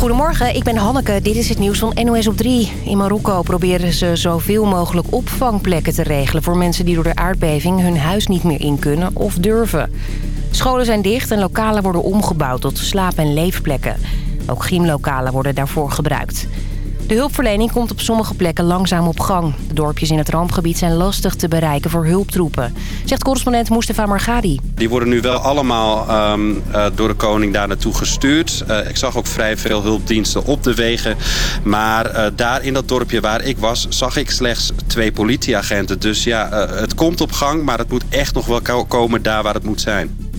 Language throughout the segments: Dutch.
Goedemorgen, ik ben Hanneke. Dit is het nieuws van NOS op 3. In Marokko proberen ze zoveel mogelijk opvangplekken te regelen... voor mensen die door de aardbeving hun huis niet meer in kunnen of durven. Scholen zijn dicht en lokalen worden omgebouwd tot slaap- en leefplekken. Ook gymlokalen worden daarvoor gebruikt. De hulpverlening komt op sommige plekken langzaam op gang. De dorpjes in het rampgebied zijn lastig te bereiken voor hulptroepen. Zegt correspondent Mustafa Margadi. Die worden nu wel allemaal ehm, eh, door de koning daar naartoe gestuurd. Uh, ik zag ook vrij veel hulpdiensten op de wegen. Maar uh, daar in dat dorpje waar ik was, zag ik slechts twee politieagenten. Dus ja, het komt op gang, maar het moet echt nog wel komen daar waar het moet zijn.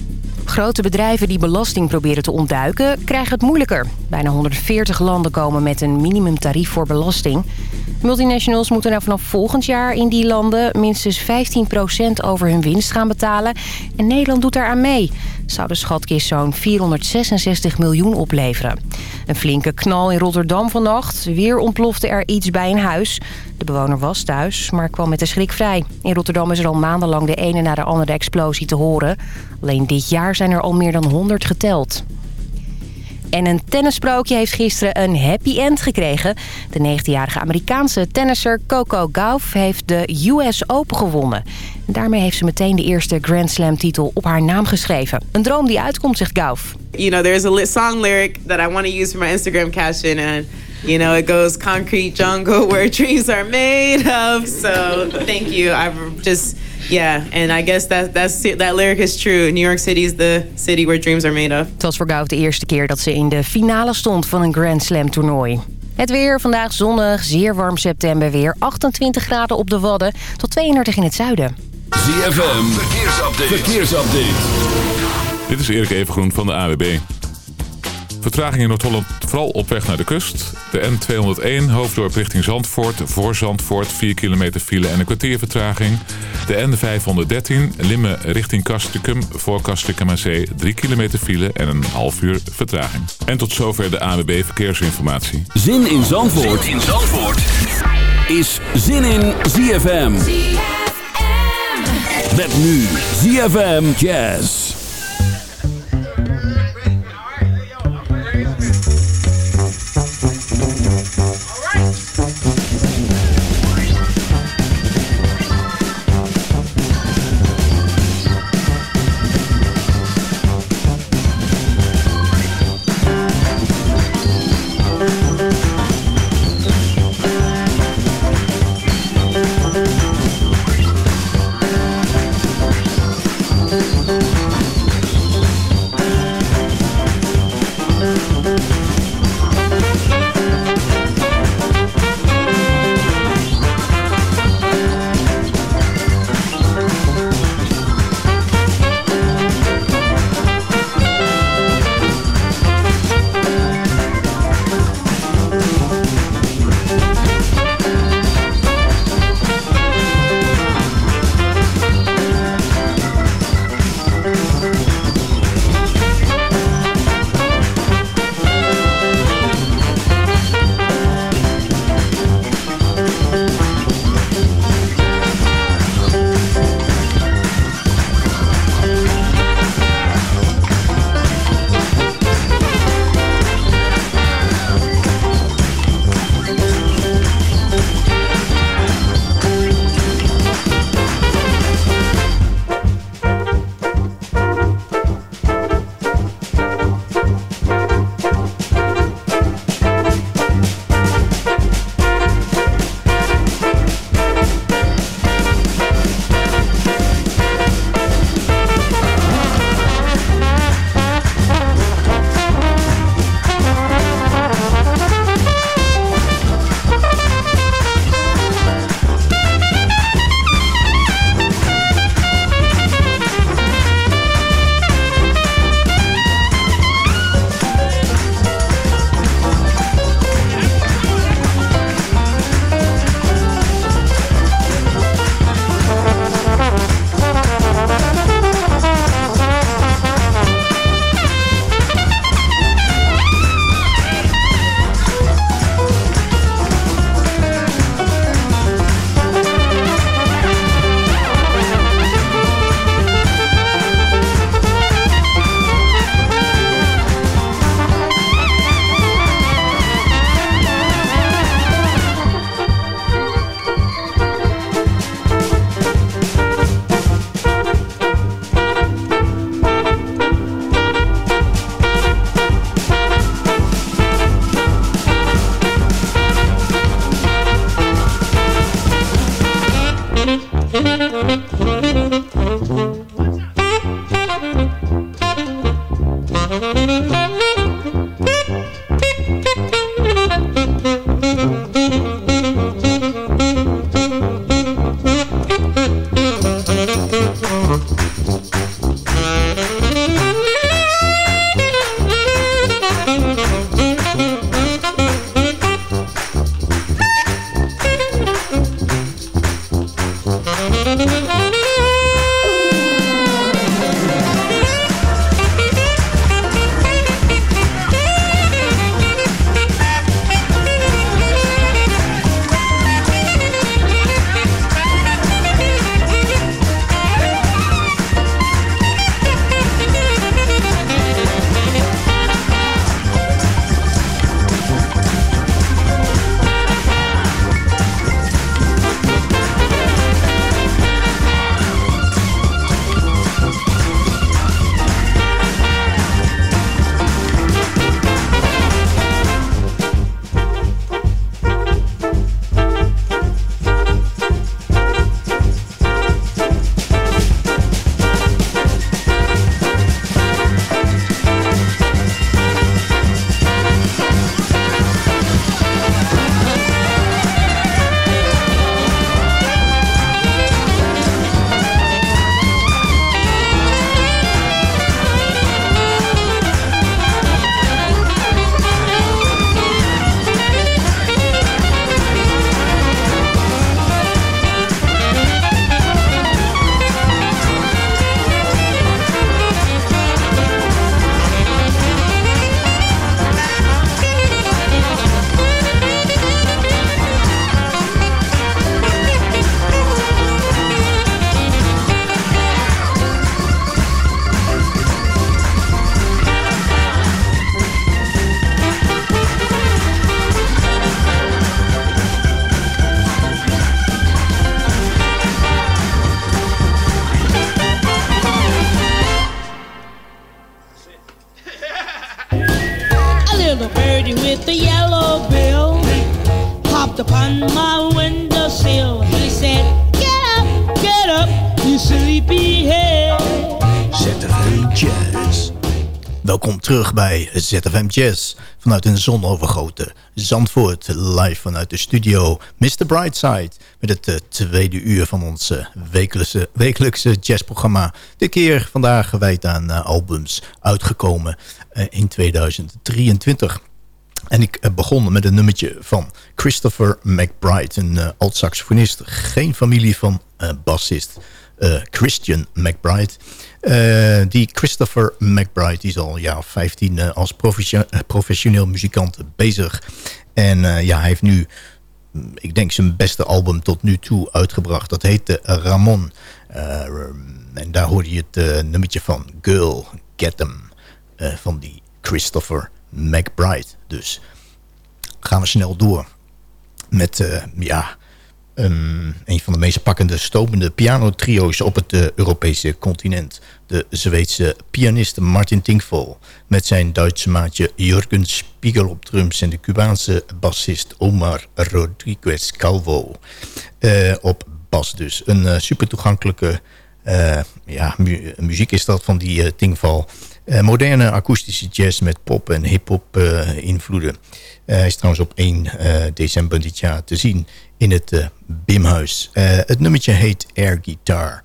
Grote bedrijven die belasting proberen te ontduiken, krijgen het moeilijker. Bijna 140 landen komen met een minimumtarief voor belasting. Multinationals moeten nou vanaf volgend jaar in die landen minstens 15% over hun winst gaan betalen. En Nederland doet daaraan mee. Zou de schatkist zo'n 466 miljoen opleveren. Een flinke knal in Rotterdam vannacht. Weer ontplofte er iets bij een huis. De bewoner was thuis, maar kwam met de schrik vrij. In Rotterdam is er al maandenlang de ene na de andere explosie te horen. Alleen dit jaar zijn er al meer dan 100 geteld. En een tennissprookje heeft gisteren een happy end gekregen. De 19-jarige Amerikaanse tennisser Coco Gauff heeft de US Open gewonnen. En daarmee heeft ze meteen de eerste Grand Slam titel op haar naam geschreven. Een droom die uitkomt, zegt Gauff. You know, there's a song lyric that I want to use for my Instagram caption and you know, it goes concrete jungle where dreams are made of. So, thank you. I've just Yeah, and I guess that, that's, that lyric is true. New York City is the city where dreams are made of. Het was voor Gauw de eerste keer dat ze in de finale stond van een Grand Slam toernooi. Het weer, vandaag zonnig, zeer warm september weer. 28 graden op de Wadden, tot 32 in het zuiden. ZFM, verkeersupdate. verkeersupdate. Dit is Erik Evengroen van de AWB. Vertraging in Noord-Holland vooral op weg naar de kust. De N201 hoofddorp richting Zandvoort. Voor Zandvoort 4 kilometer file en een kwartier vertraging. De N513 Limmen richting Kastrikum. Voor Kastrikum aan Zee 3 kilometer file en een half uur vertraging. En tot zover de ANWB Verkeersinformatie. Zin in Zandvoort, zin in Zandvoort. is Zin in ZFM. ZFM. Met nu ZFM Jazz. Terug bij ZFM Jazz vanuit een zonovergoten Zandvoort. Live vanuit de studio Mr. Brightside met het uh, tweede uur van ons uh, wekelijkse, jazzprogramma. Dit keer vandaag gewijd aan uh, albums uitgekomen in 2023. En ik begon met een nummertje van Christopher McBride, een alt-saxofonist. Geen familie van bassist Christian McBride. Die Christopher McBride is al ja, 15 als professioneel muzikant bezig. En ja, hij heeft nu, mm, ik denk zijn beste album tot nu toe uitgebracht. Dat heette Ramon. en daar hoorde je het nummertje van Girl Get Them. van die Christopher McBride. Dus gaan we snel door met ja, um, een van de meest pakkende, stomende pianotrio's op het uh, Europese continent. De Zweedse pianist Martin Tinkvol met zijn Duitse maatje Jurgen Spiegel op drums... en de Cubaanse bassist Omar Rodriguez Calvo uh, op bas dus. Een super toegankelijke ja, mu muziek is dat van die Tinkval... Uh, moderne akoestische jazz met pop en hip-hop invloeden. Hij is trouwens op 1 december dit jaar te zien in het Bimhuis. het nummertje heet Air Guitar.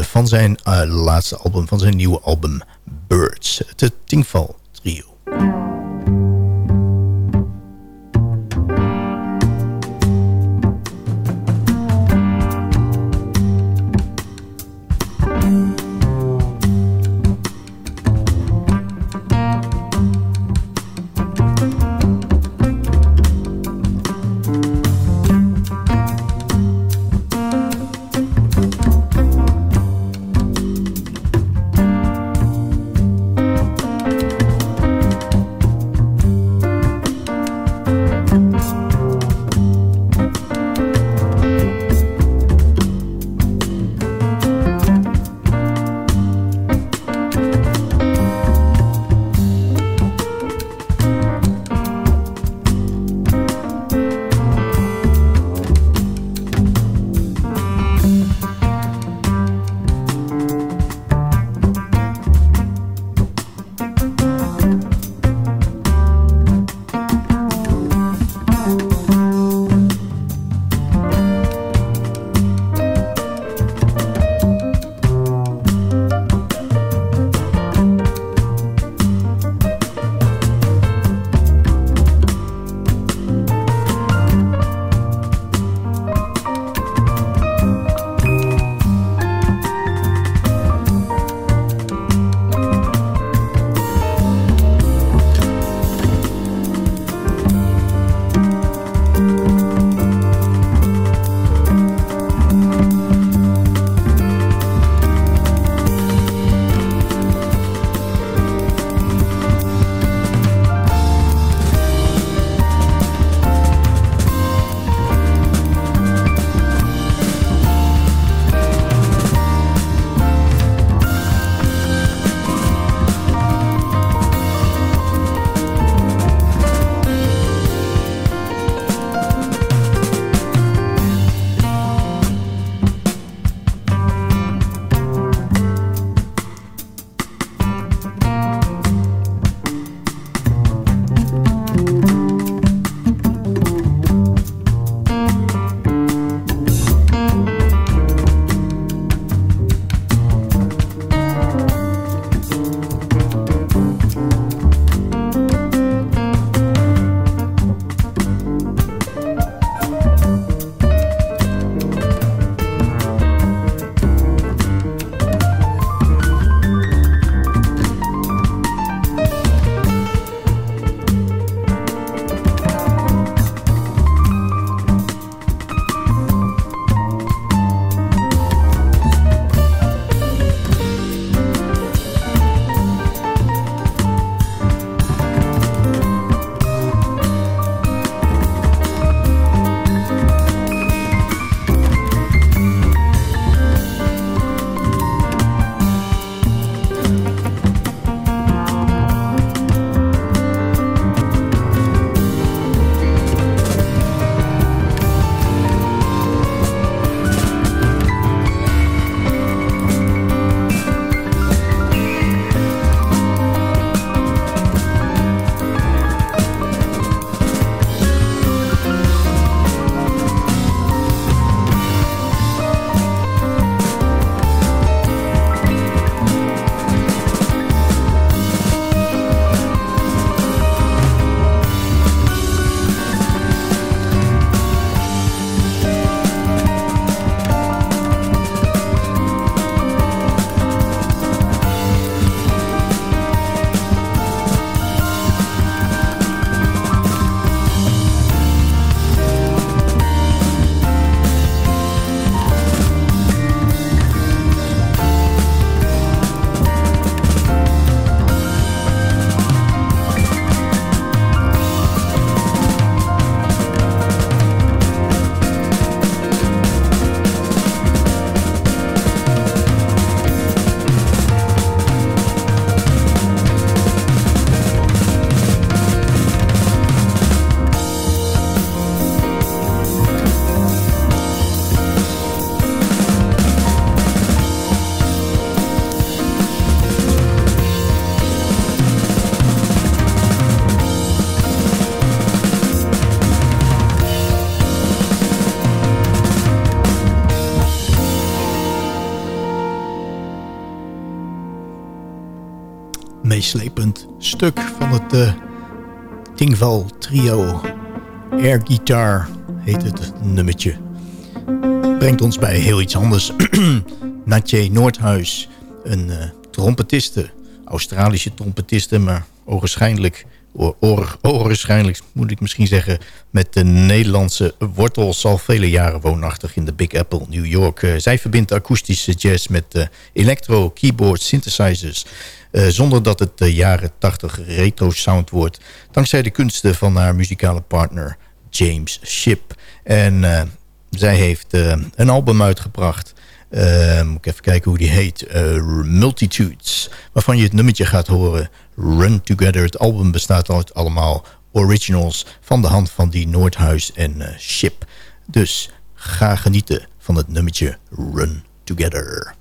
van zijn laatste album, van zijn nieuwe album Birds. Het Tingval stuk van het uh, Tingval trio. Air Guitar heet het nummertje. Brengt ons bij heel iets anders. Natje Noordhuis, een uh, trompetiste. Australische trompetiste, maar ogenschijnlijk ogenschijnlijk moet ik misschien zeggen... met de Nederlandse wortels al vele jaren woonachtig in de Big Apple, New York. Uh, zij verbindt akoestische jazz met electro, keyboard, synthesizers... Uh, zonder dat het de jaren 80 retro sound wordt... dankzij de kunsten van haar muzikale partner James Ship. En zij heeft een album uitgebracht... Moet ik even kijken hoe die heet. Multitudes. Waarvan je het nummertje gaat horen. Run Together. Het album bestaat uit allemaal originals van de hand van die Noordhuis en Ship. Dus ga genieten van het nummertje Run Together.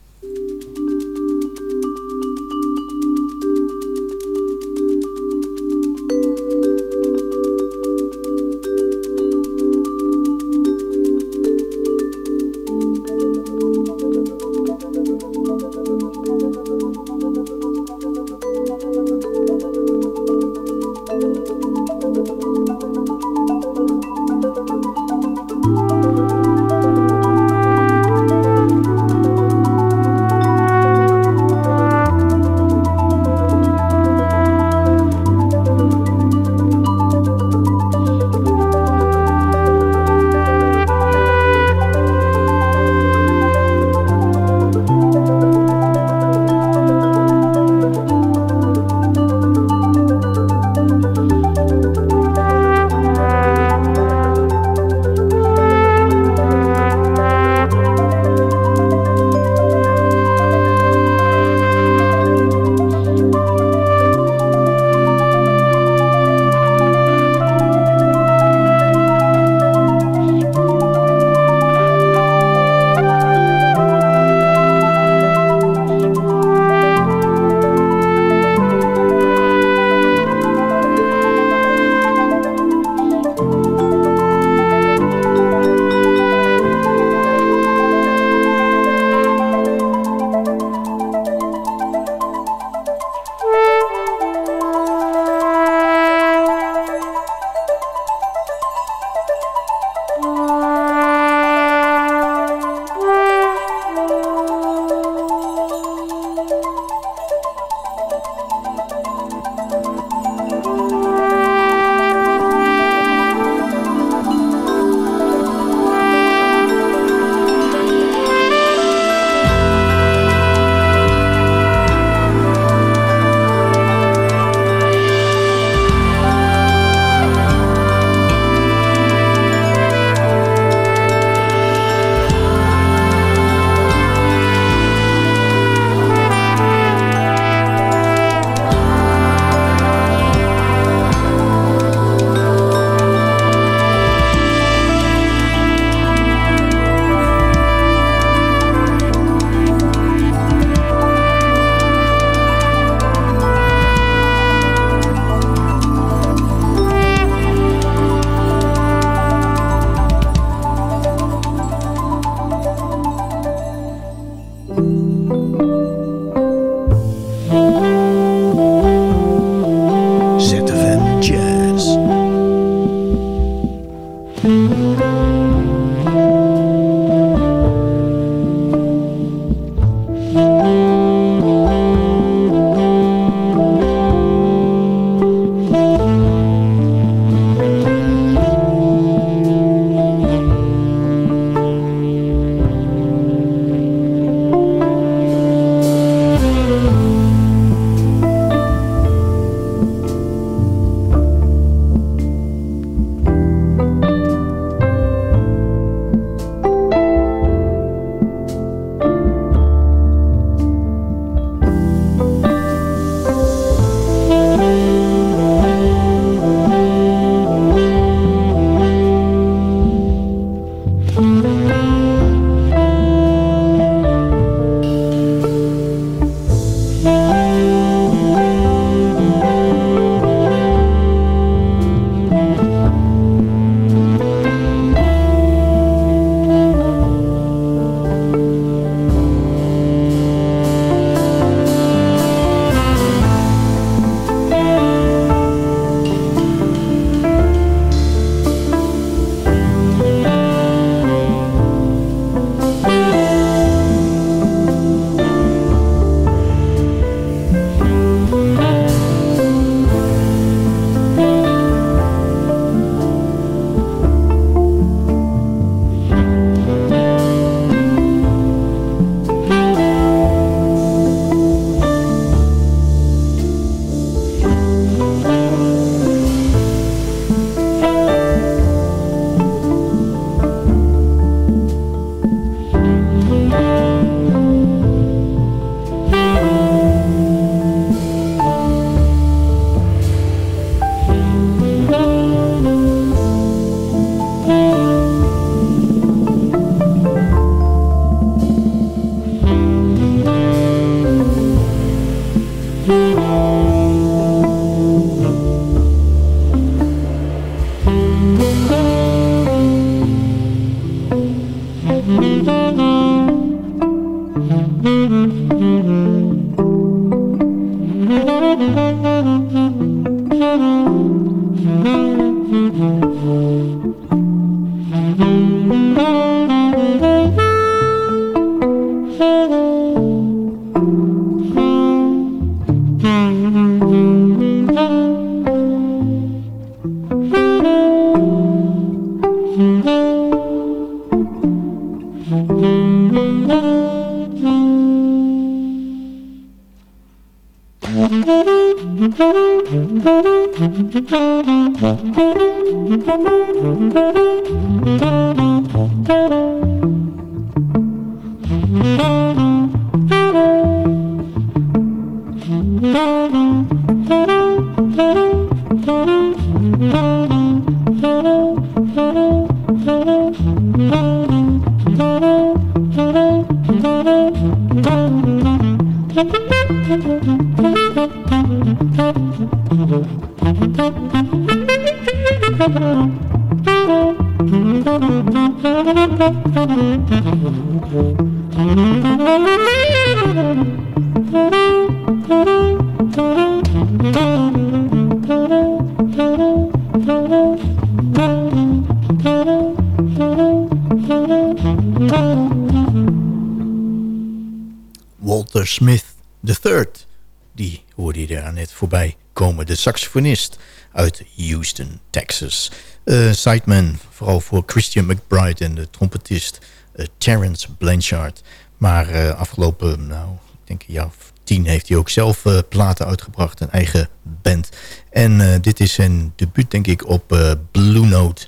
Thank you. Saxofonist uit Houston, Texas. Uh, sideman, vooral voor Christian McBride en de trompetist uh, Terence Blanchard. Maar uh, afgelopen, nou, ik denk een jaar of tien heeft hij ook zelf platen uitgebracht. Een eigen band. En dit is zijn debuut, denk ik, op Blue Note.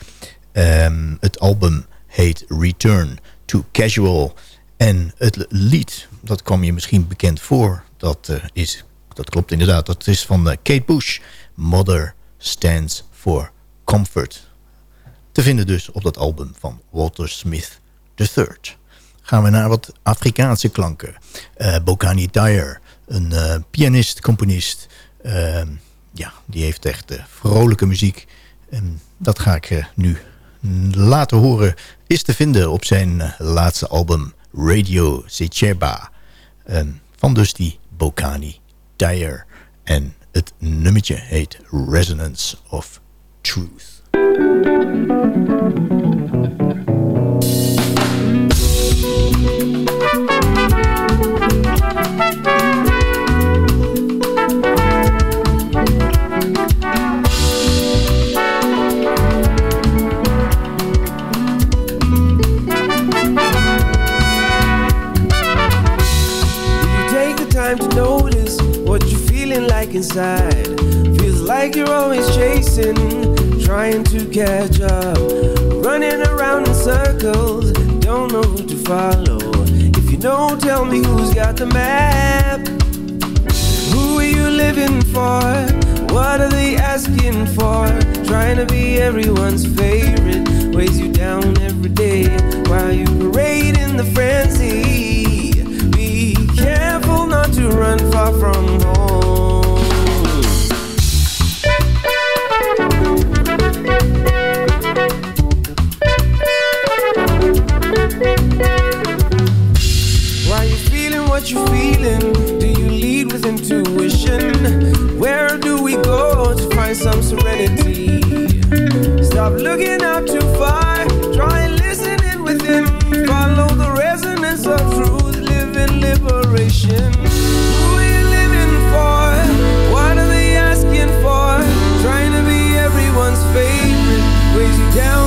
Um, het album heet Return to Casual. En het lied, dat kwam je misschien bekend voor. Dat, is, dat klopt inderdaad. Dat is van uh, Kate Bush. Mother Stands for Comfort. Te vinden dus op dat album van Walter Smith III. Gaan we naar wat Afrikaanse klanken. Uh, Bokani Dyer, een pianist, componist. Ehm, ja, die heeft echt vrolijke muziek. Dat ga ik nu laten horen. Is te vinden op zijn laatste album Radio Secheba. Um, van dus die Bokani Dyer. En het nummertje heet Resonance of Truth. Inside. Feels like you're always chasing, trying to catch up. Running around in circles, don't know who to follow. If you know, tell me who's got the map. Who are you living for? What are they asking for? Trying to be everyone's favorite weighs you down every day while you parade in the frenzy. Be careful not to run far from home. What you're feeling? Do you lead with intuition? Where do we go to find some serenity? Stop looking out too far, try listening within. Follow the resonance of truth, live in liberation. Who are you living for? What are they asking for? Trying to be everyone's favorite, weighs you down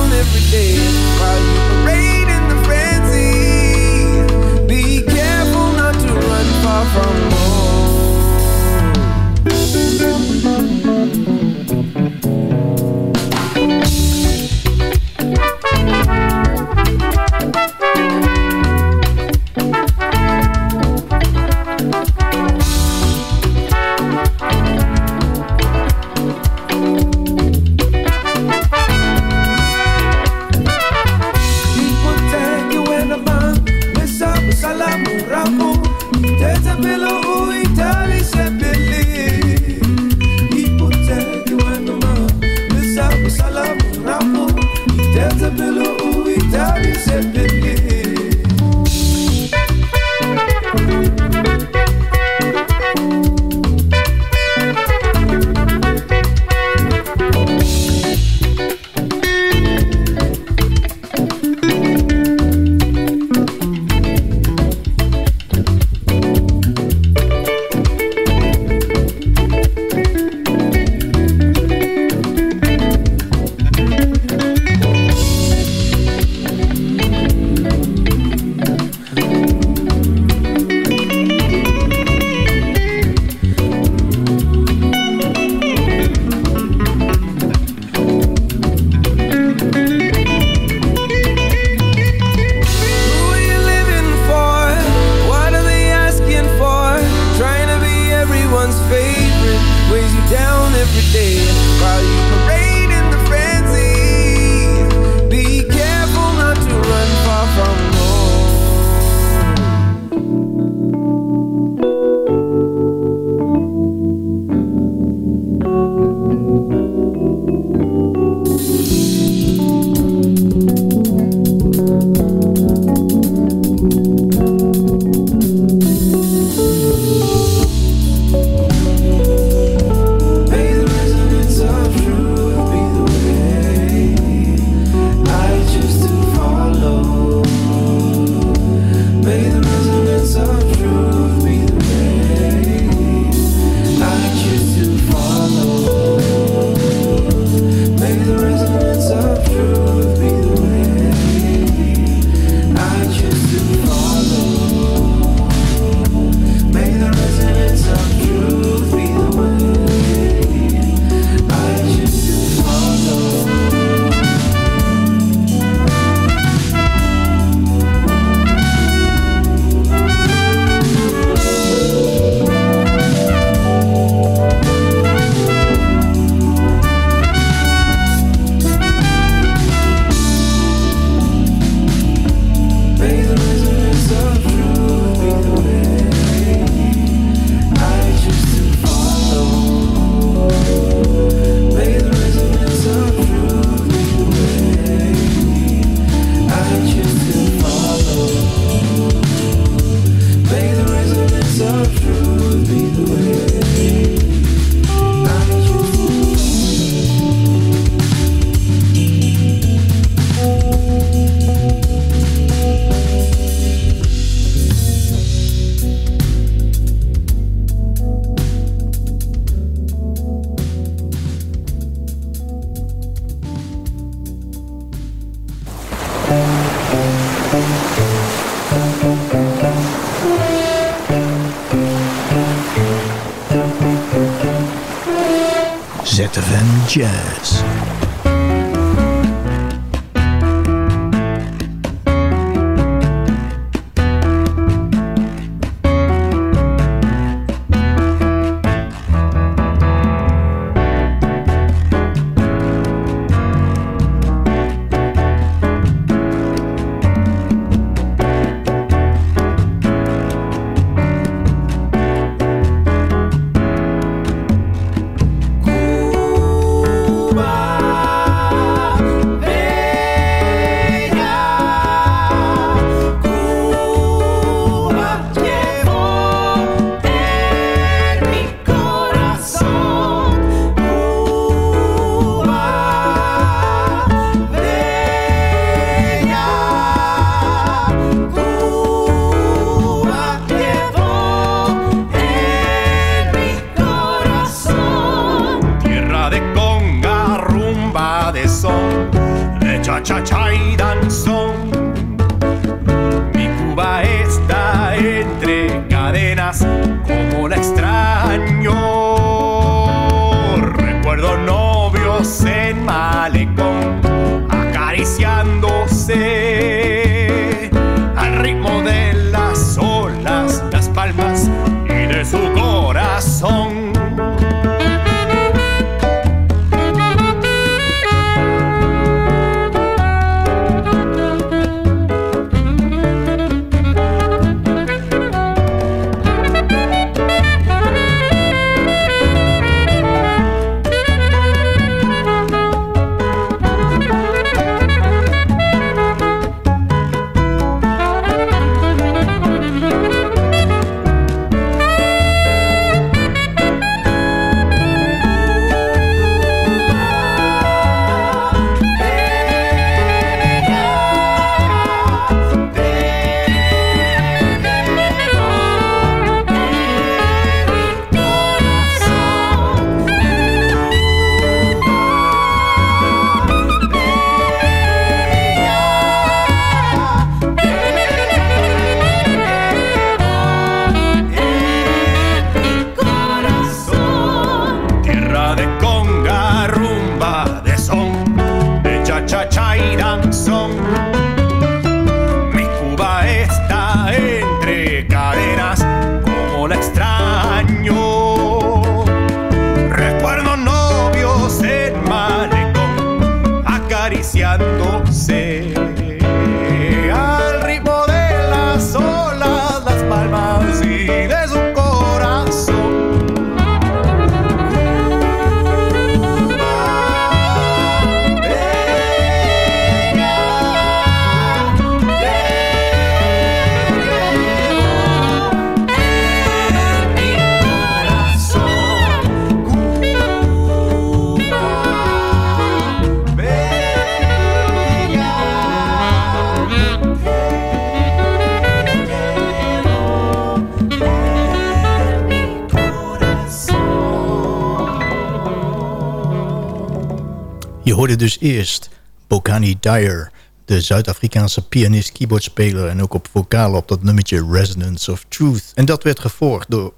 hoorde dus eerst Bokani Dyer, de Zuid-Afrikaanse pianist, keyboardspeler... en ook op vocalen op dat nummertje Resonance of Truth. En dat werd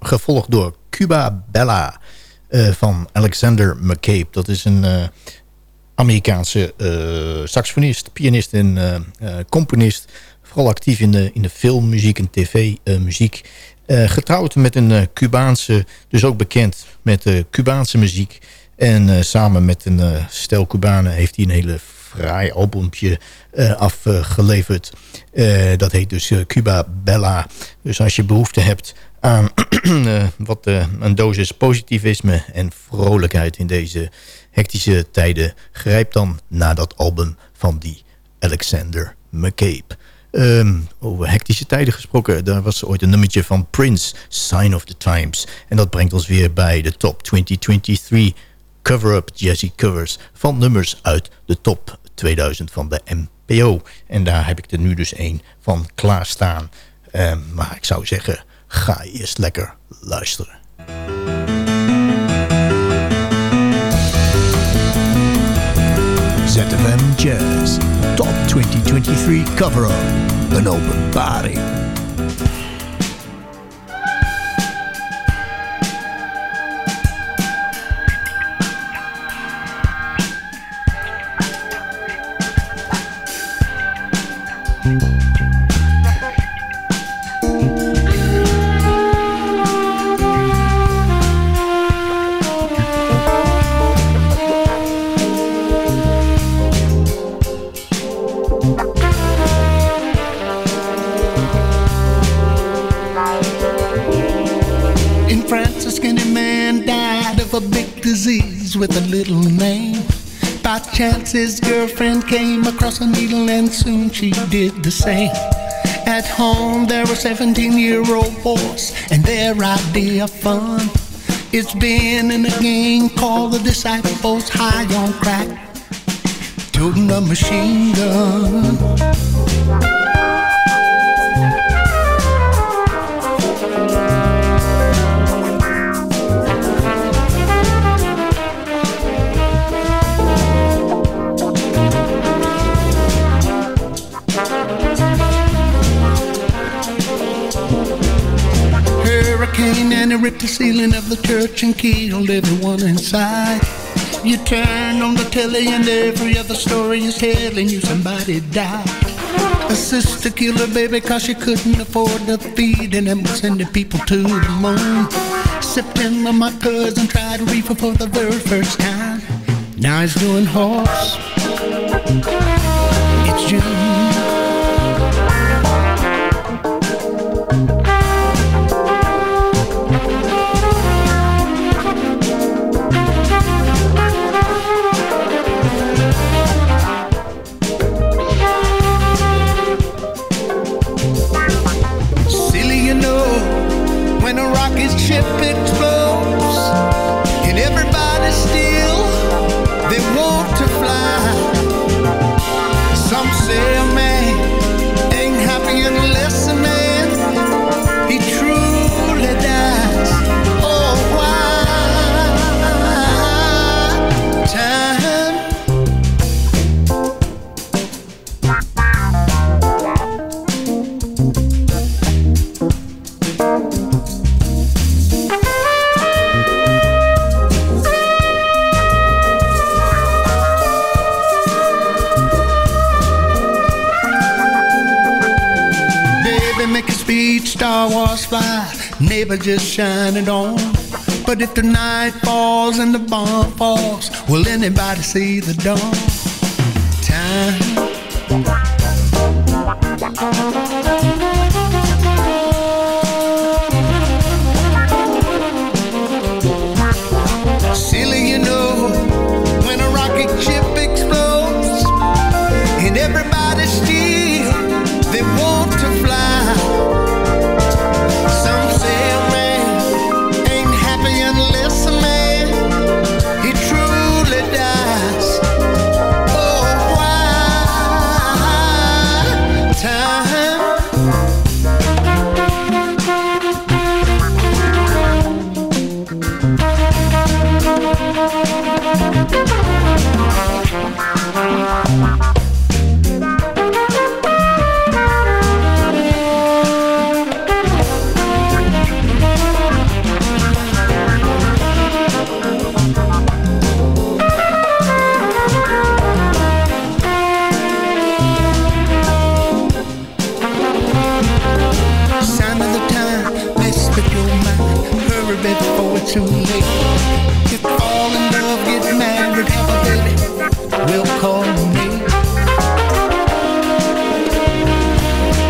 gevolgd door, Cuba Bella uh, van Alexander McCabe. Dat is een uh, Amerikaanse uh, saxofonist, pianist en componist... vooral actief in de, in de filmmuziek en tv-muziek... getrouwd met een Cubaanse, dus ook bekend met de Cubaanse muziek... En uh, samen met een uh, stel Cubanen heeft hij een hele fraai albumpje uh, afgeleverd. dat heet dus Cuba Bella. Dus als je behoefte hebt aan wat een dosis positivisme en vrolijkheid in deze hectische tijden... grijp dan naar dat album van die Alexander McCabe. Um, over hectische tijden gesproken. Daar was ooit een nummertje van Prince, Sign of the Times. En dat brengt ons weer bij de top 2023 cover-up jazzy covers van nummers uit de top 2000 van de NPO. En daar heb ik er nu dus één van klaarstaan. Uh, maar ik zou zeggen, ga eerst lekker luisteren. ZFM Jazz Top 2023 Cover-Up Een shoes his girlfriend came across a needle, and soon she did the same. At home, there were 17 year old boys, and their idea of fun. It's been in a game called the Disciples High on Crack, toting a machine gun. Ripped the ceiling of the church and killed everyone inside. You turn on the telly and every other story is telling you somebody died. A sister killed her baby cause she couldn't afford the feed and was sending people to the moon. September, my cousin tried reefer for the very first time. Now he's doing horse. It's June. rocket ship explodes and everybody still neighbor just shining on. But if the night falls and the bomb falls, will anybody see the dawn? Time. too late. You fall in love, get married, have a baby. We'll call me.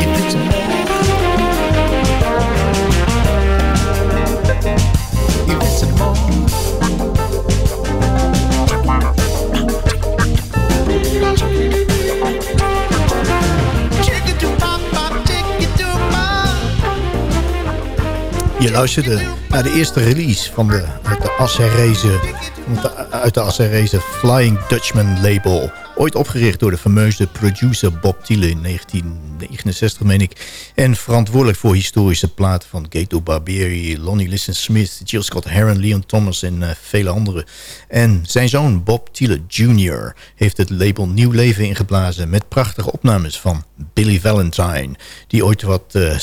If it's if it's. Je luisterde naar de eerste release van de, uit de Asserese, uit de Flying Dutchman label. Ooit opgericht door de fameuze producer Bob Thiele in 1969, meen ik. En verantwoordelijk voor historische platen van Gato Barbieri, Lonnie Liston Smith, Jill Scott Heron, Leon Thomas en uh, vele anderen. En zijn zoon Bob Thiele Jr. heeft het label nieuw leven ingeblazen met prachtige opnames van Billy Valentine. Die ooit wat uh,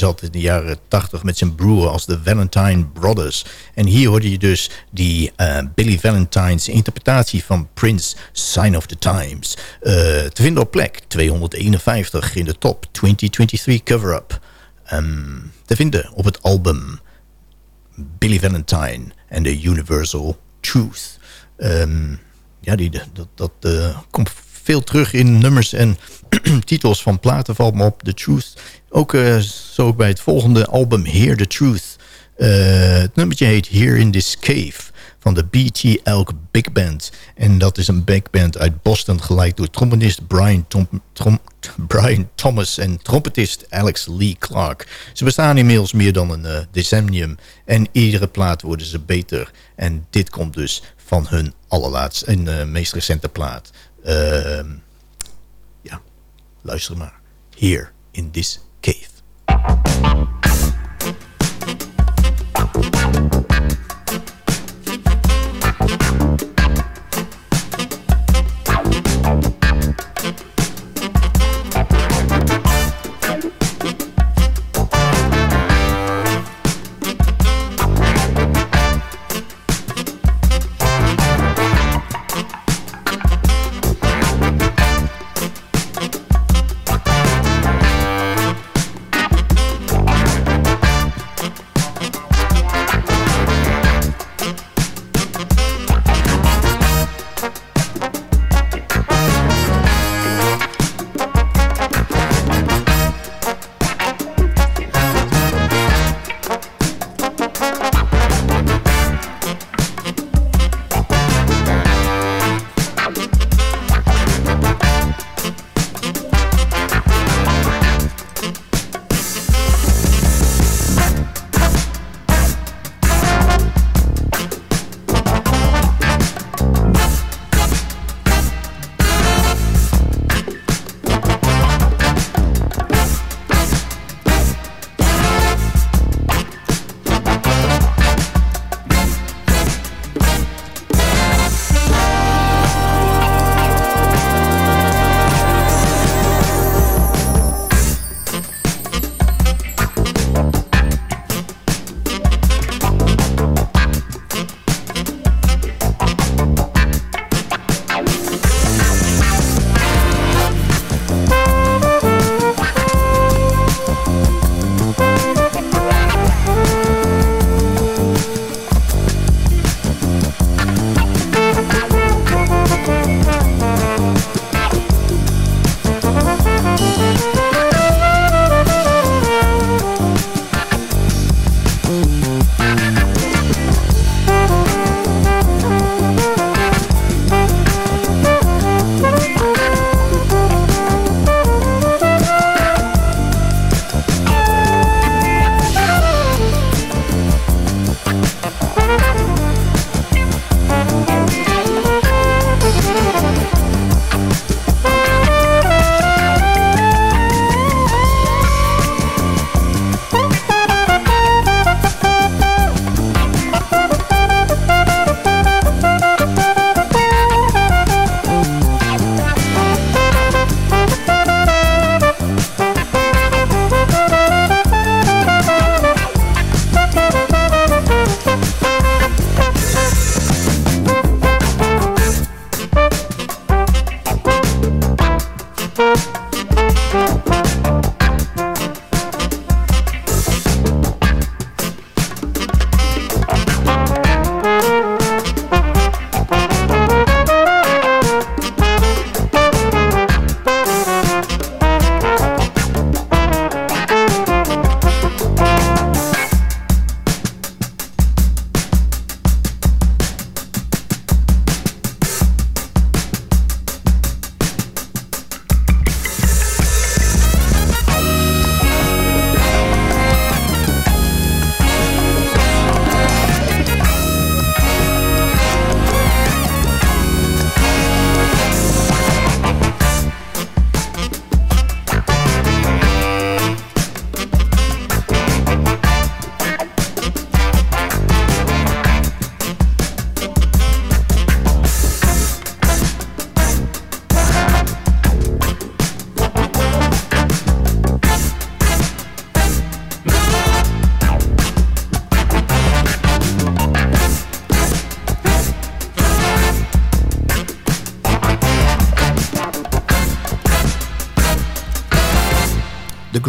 had in de jaren 80 met zijn broer als de Valentine Brothers. En hier hoorde je dus die uh, Billy Valentine's interpretatie van Prince Sign of the Times. Te vinden op plek 251 in de top 2023 cover-up. Um, te vinden op het album Billy Valentine and the Universal Truth. Um, ja, die, dat, dat uh, komt veel terug in nummers en titels van platen valt me op. The Truth. Ook uh, zo bij het volgende album Hear the Truth. Uh, het nummertje heet Here in This Cave van de BT Elk Big Band. En dat is een big band uit Boston, geleid door trombonist Brian, Brian Thomas en trompetist Alex Lee Clark. Ze bestaan inmiddels meer dan een uh, decennium en iedere plaat worden ze beter. En dit komt dus van hun allerlaatste en uh, meest recente plaat. Uh, ja, luister maar. Here in this cave.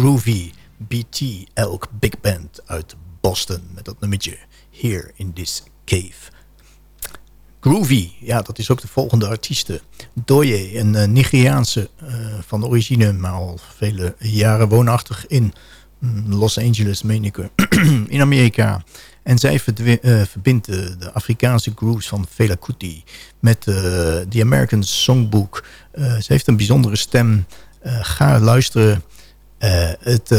Groovy BT Elk Big Band uit Boston met dat nummertje Here in This Cave. Groovy, ja, dat is ook de volgende artieste. Doye, een uh, Nigeriaanse uh, van origine, maar al vele jaren woonachtig in mm, Los Angeles, meen ik, in Amerika. En zij uh, verbindt de Afrikaanse grooves van Fela Kuti met de American Songbook. ze heeft een bijzondere stem. ga luisteren. Het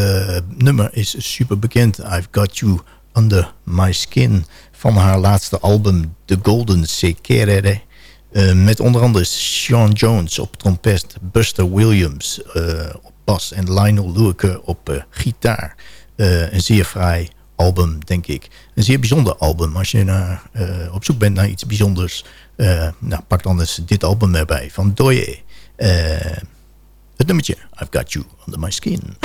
nummer is super bekend. I've Got You Under My Skin van haar laatste album The Golden Sekerere. Uh, met onder andere Sean Jones op trompet, Buster Williams op bas en Lionel Luke op gitaar. een zeer fraai album, denk ik. Een zeer bijzonder album. Als je naar, op zoek bent naar iets bijzonders, nou, pak dan eens dit album erbij van Doye. Het nummertje I've Got You Under My Skin.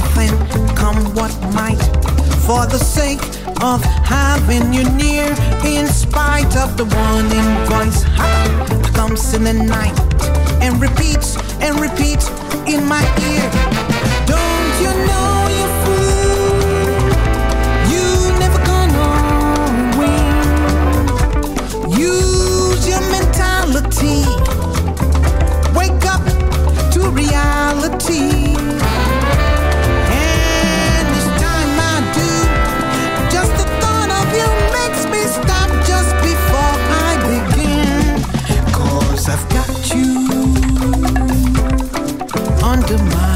nothing, come what might. For the sake of having you near, in spite of the warning voice, ha, comes in the night and repeats and repeats in my ear. Don't you know? Wake up to reality. the mind.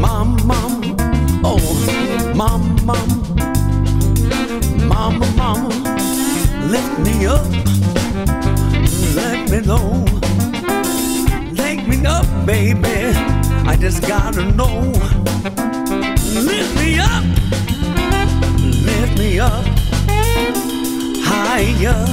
Mama. Oh. Lift me up, let me know. Me up, baby. I just gotta know. Lift me up lift me up higher,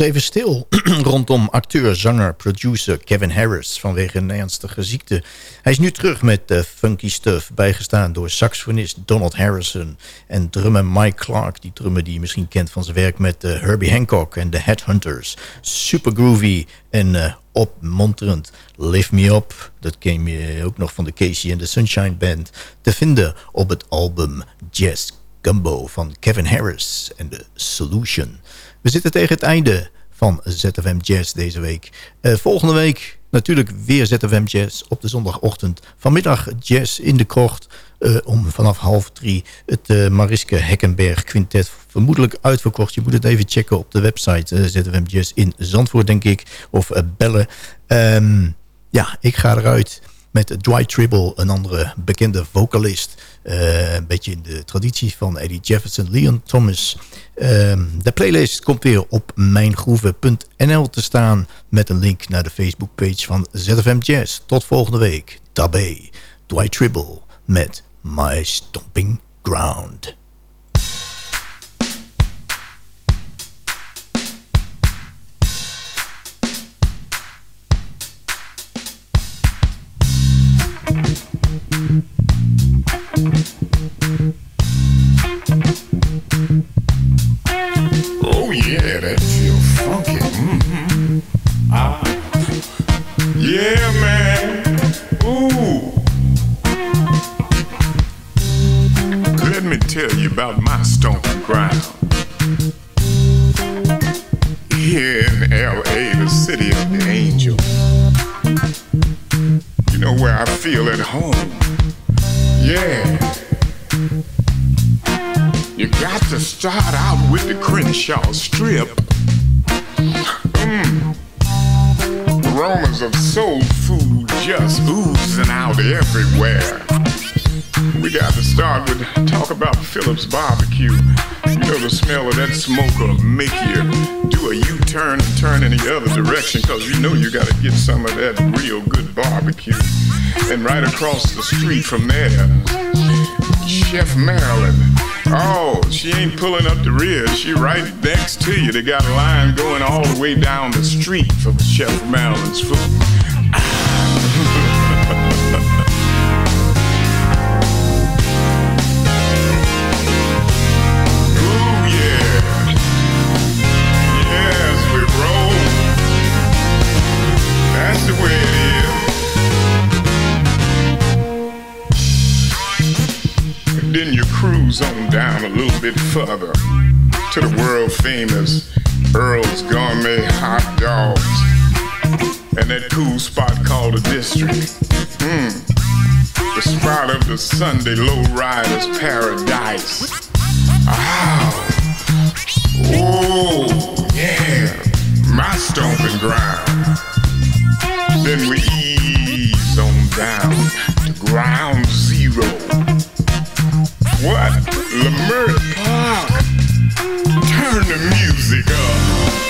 even stil rondom acteur, zanger, producer Kevin Harris... vanwege een ernstige ziekte. Hij is nu terug met uh, Funky Stuff... bijgestaan door saxofonist Donald Harrison... en drummer Mike Clark. Die drummer die je misschien kent van zijn werk met uh, Herbie Hancock en de Headhunters. Super groovy en uh, opmonterend. Lift Me Up, dat ken je ook nog van de Casey en de Sunshine Band... te vinden op het album Jazz Gumbo van Kevin Harris en The Solution. We zitten tegen het einde van ZFM Jazz deze week. Uh, volgende week natuurlijk weer ZFM Jazz op de zondagochtend. Vanmiddag Jazz in de krocht uh, om vanaf half drie het uh, Mariske Hekkenberg Quintet. Vermoedelijk uitverkocht. Je moet het even checken op de website ZFM Jazz in Zandvoort, denk ik. Of bellen. Um, ja, ik ga eruit met Dwight Tribble, een andere bekende vocalist. Uh, een beetje in de traditie van Eddie Jefferson, Leon Thomas. Uh, de playlist komt weer op mijngroeven.nl te staan... met een link naar de Facebookpage van ZFM Jazz. Tot volgende week. Tabé, Dwight Tribble met My Stomping Ground. Here in L.A., the city of the angel. Know where I feel at home. Yeah. You got to start out with the Crenshaw Strip. Mmm. Aromas of soul food just oozing out everywhere. We got to start with talk about Phillips Barbecue. You know the smell of that smoke will make you do a U-turn and turn in the other direction because you know you got to get some of that real good barbecue. And right across the street from there, Chef Marilyn. Oh, she ain't pulling up the rear. She right next to you. They got a line going all the way down the street for Chef Marilyn's food. Down a little bit further to the world famous Earl's Gourmet Hot Dogs and that cool spot called the District. Hmm. The spot of the Sunday lowriders paradise. Oh, oh, yeah, my stomping ground. Then we ease on down to ground zero. What? Lamert Park. Ah. Turn the music up.